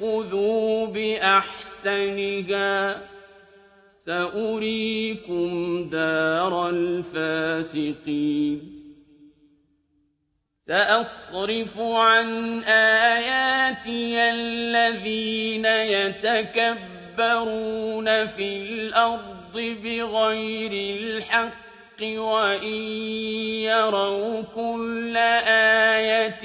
يَأْخُذُوا بِأَحْسَنِهَا ۚ سَأُرِيكُمْ دَارَ الْفَاسِقِينَ سَأَصْرِفُ عَنْ آيَاتِيَ الَّذِينَ يَتَكَبَّرُونَ فِي الْأَرْضِ بِغَيْرِ الْحَقِّ وَإِن يَرَوْا كُلَّ آيَةٍ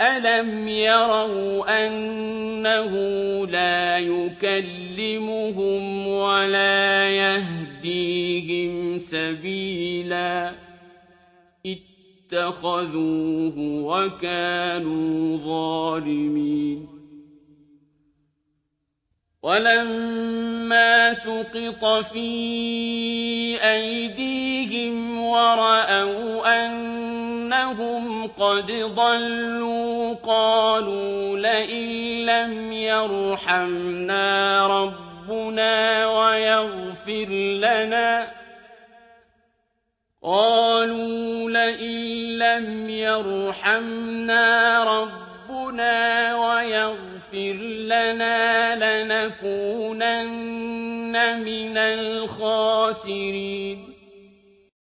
أَلَمْ يَرَوْا أَنَّهُ لَا يُكَلِّمُهُمْ وَلَا يَهْدِيهِمْ سَبِيلًا اتَّخَذُوهُ وَكَانُوا ظَالِمِينَ وَلَمَّا سُقِطَ فِي أَيْدِيهِمْ وَرَأَوْا أَنَّهُمْ قَدْ ضَلُّوا قَالُوا لَئِن لَّمْ يَرْحَمْنَا رَبُّنَا وَيَغْفِرْ لَنَا. لَنَكُونَنَّ مِنَ الْخَاسِرِينَ.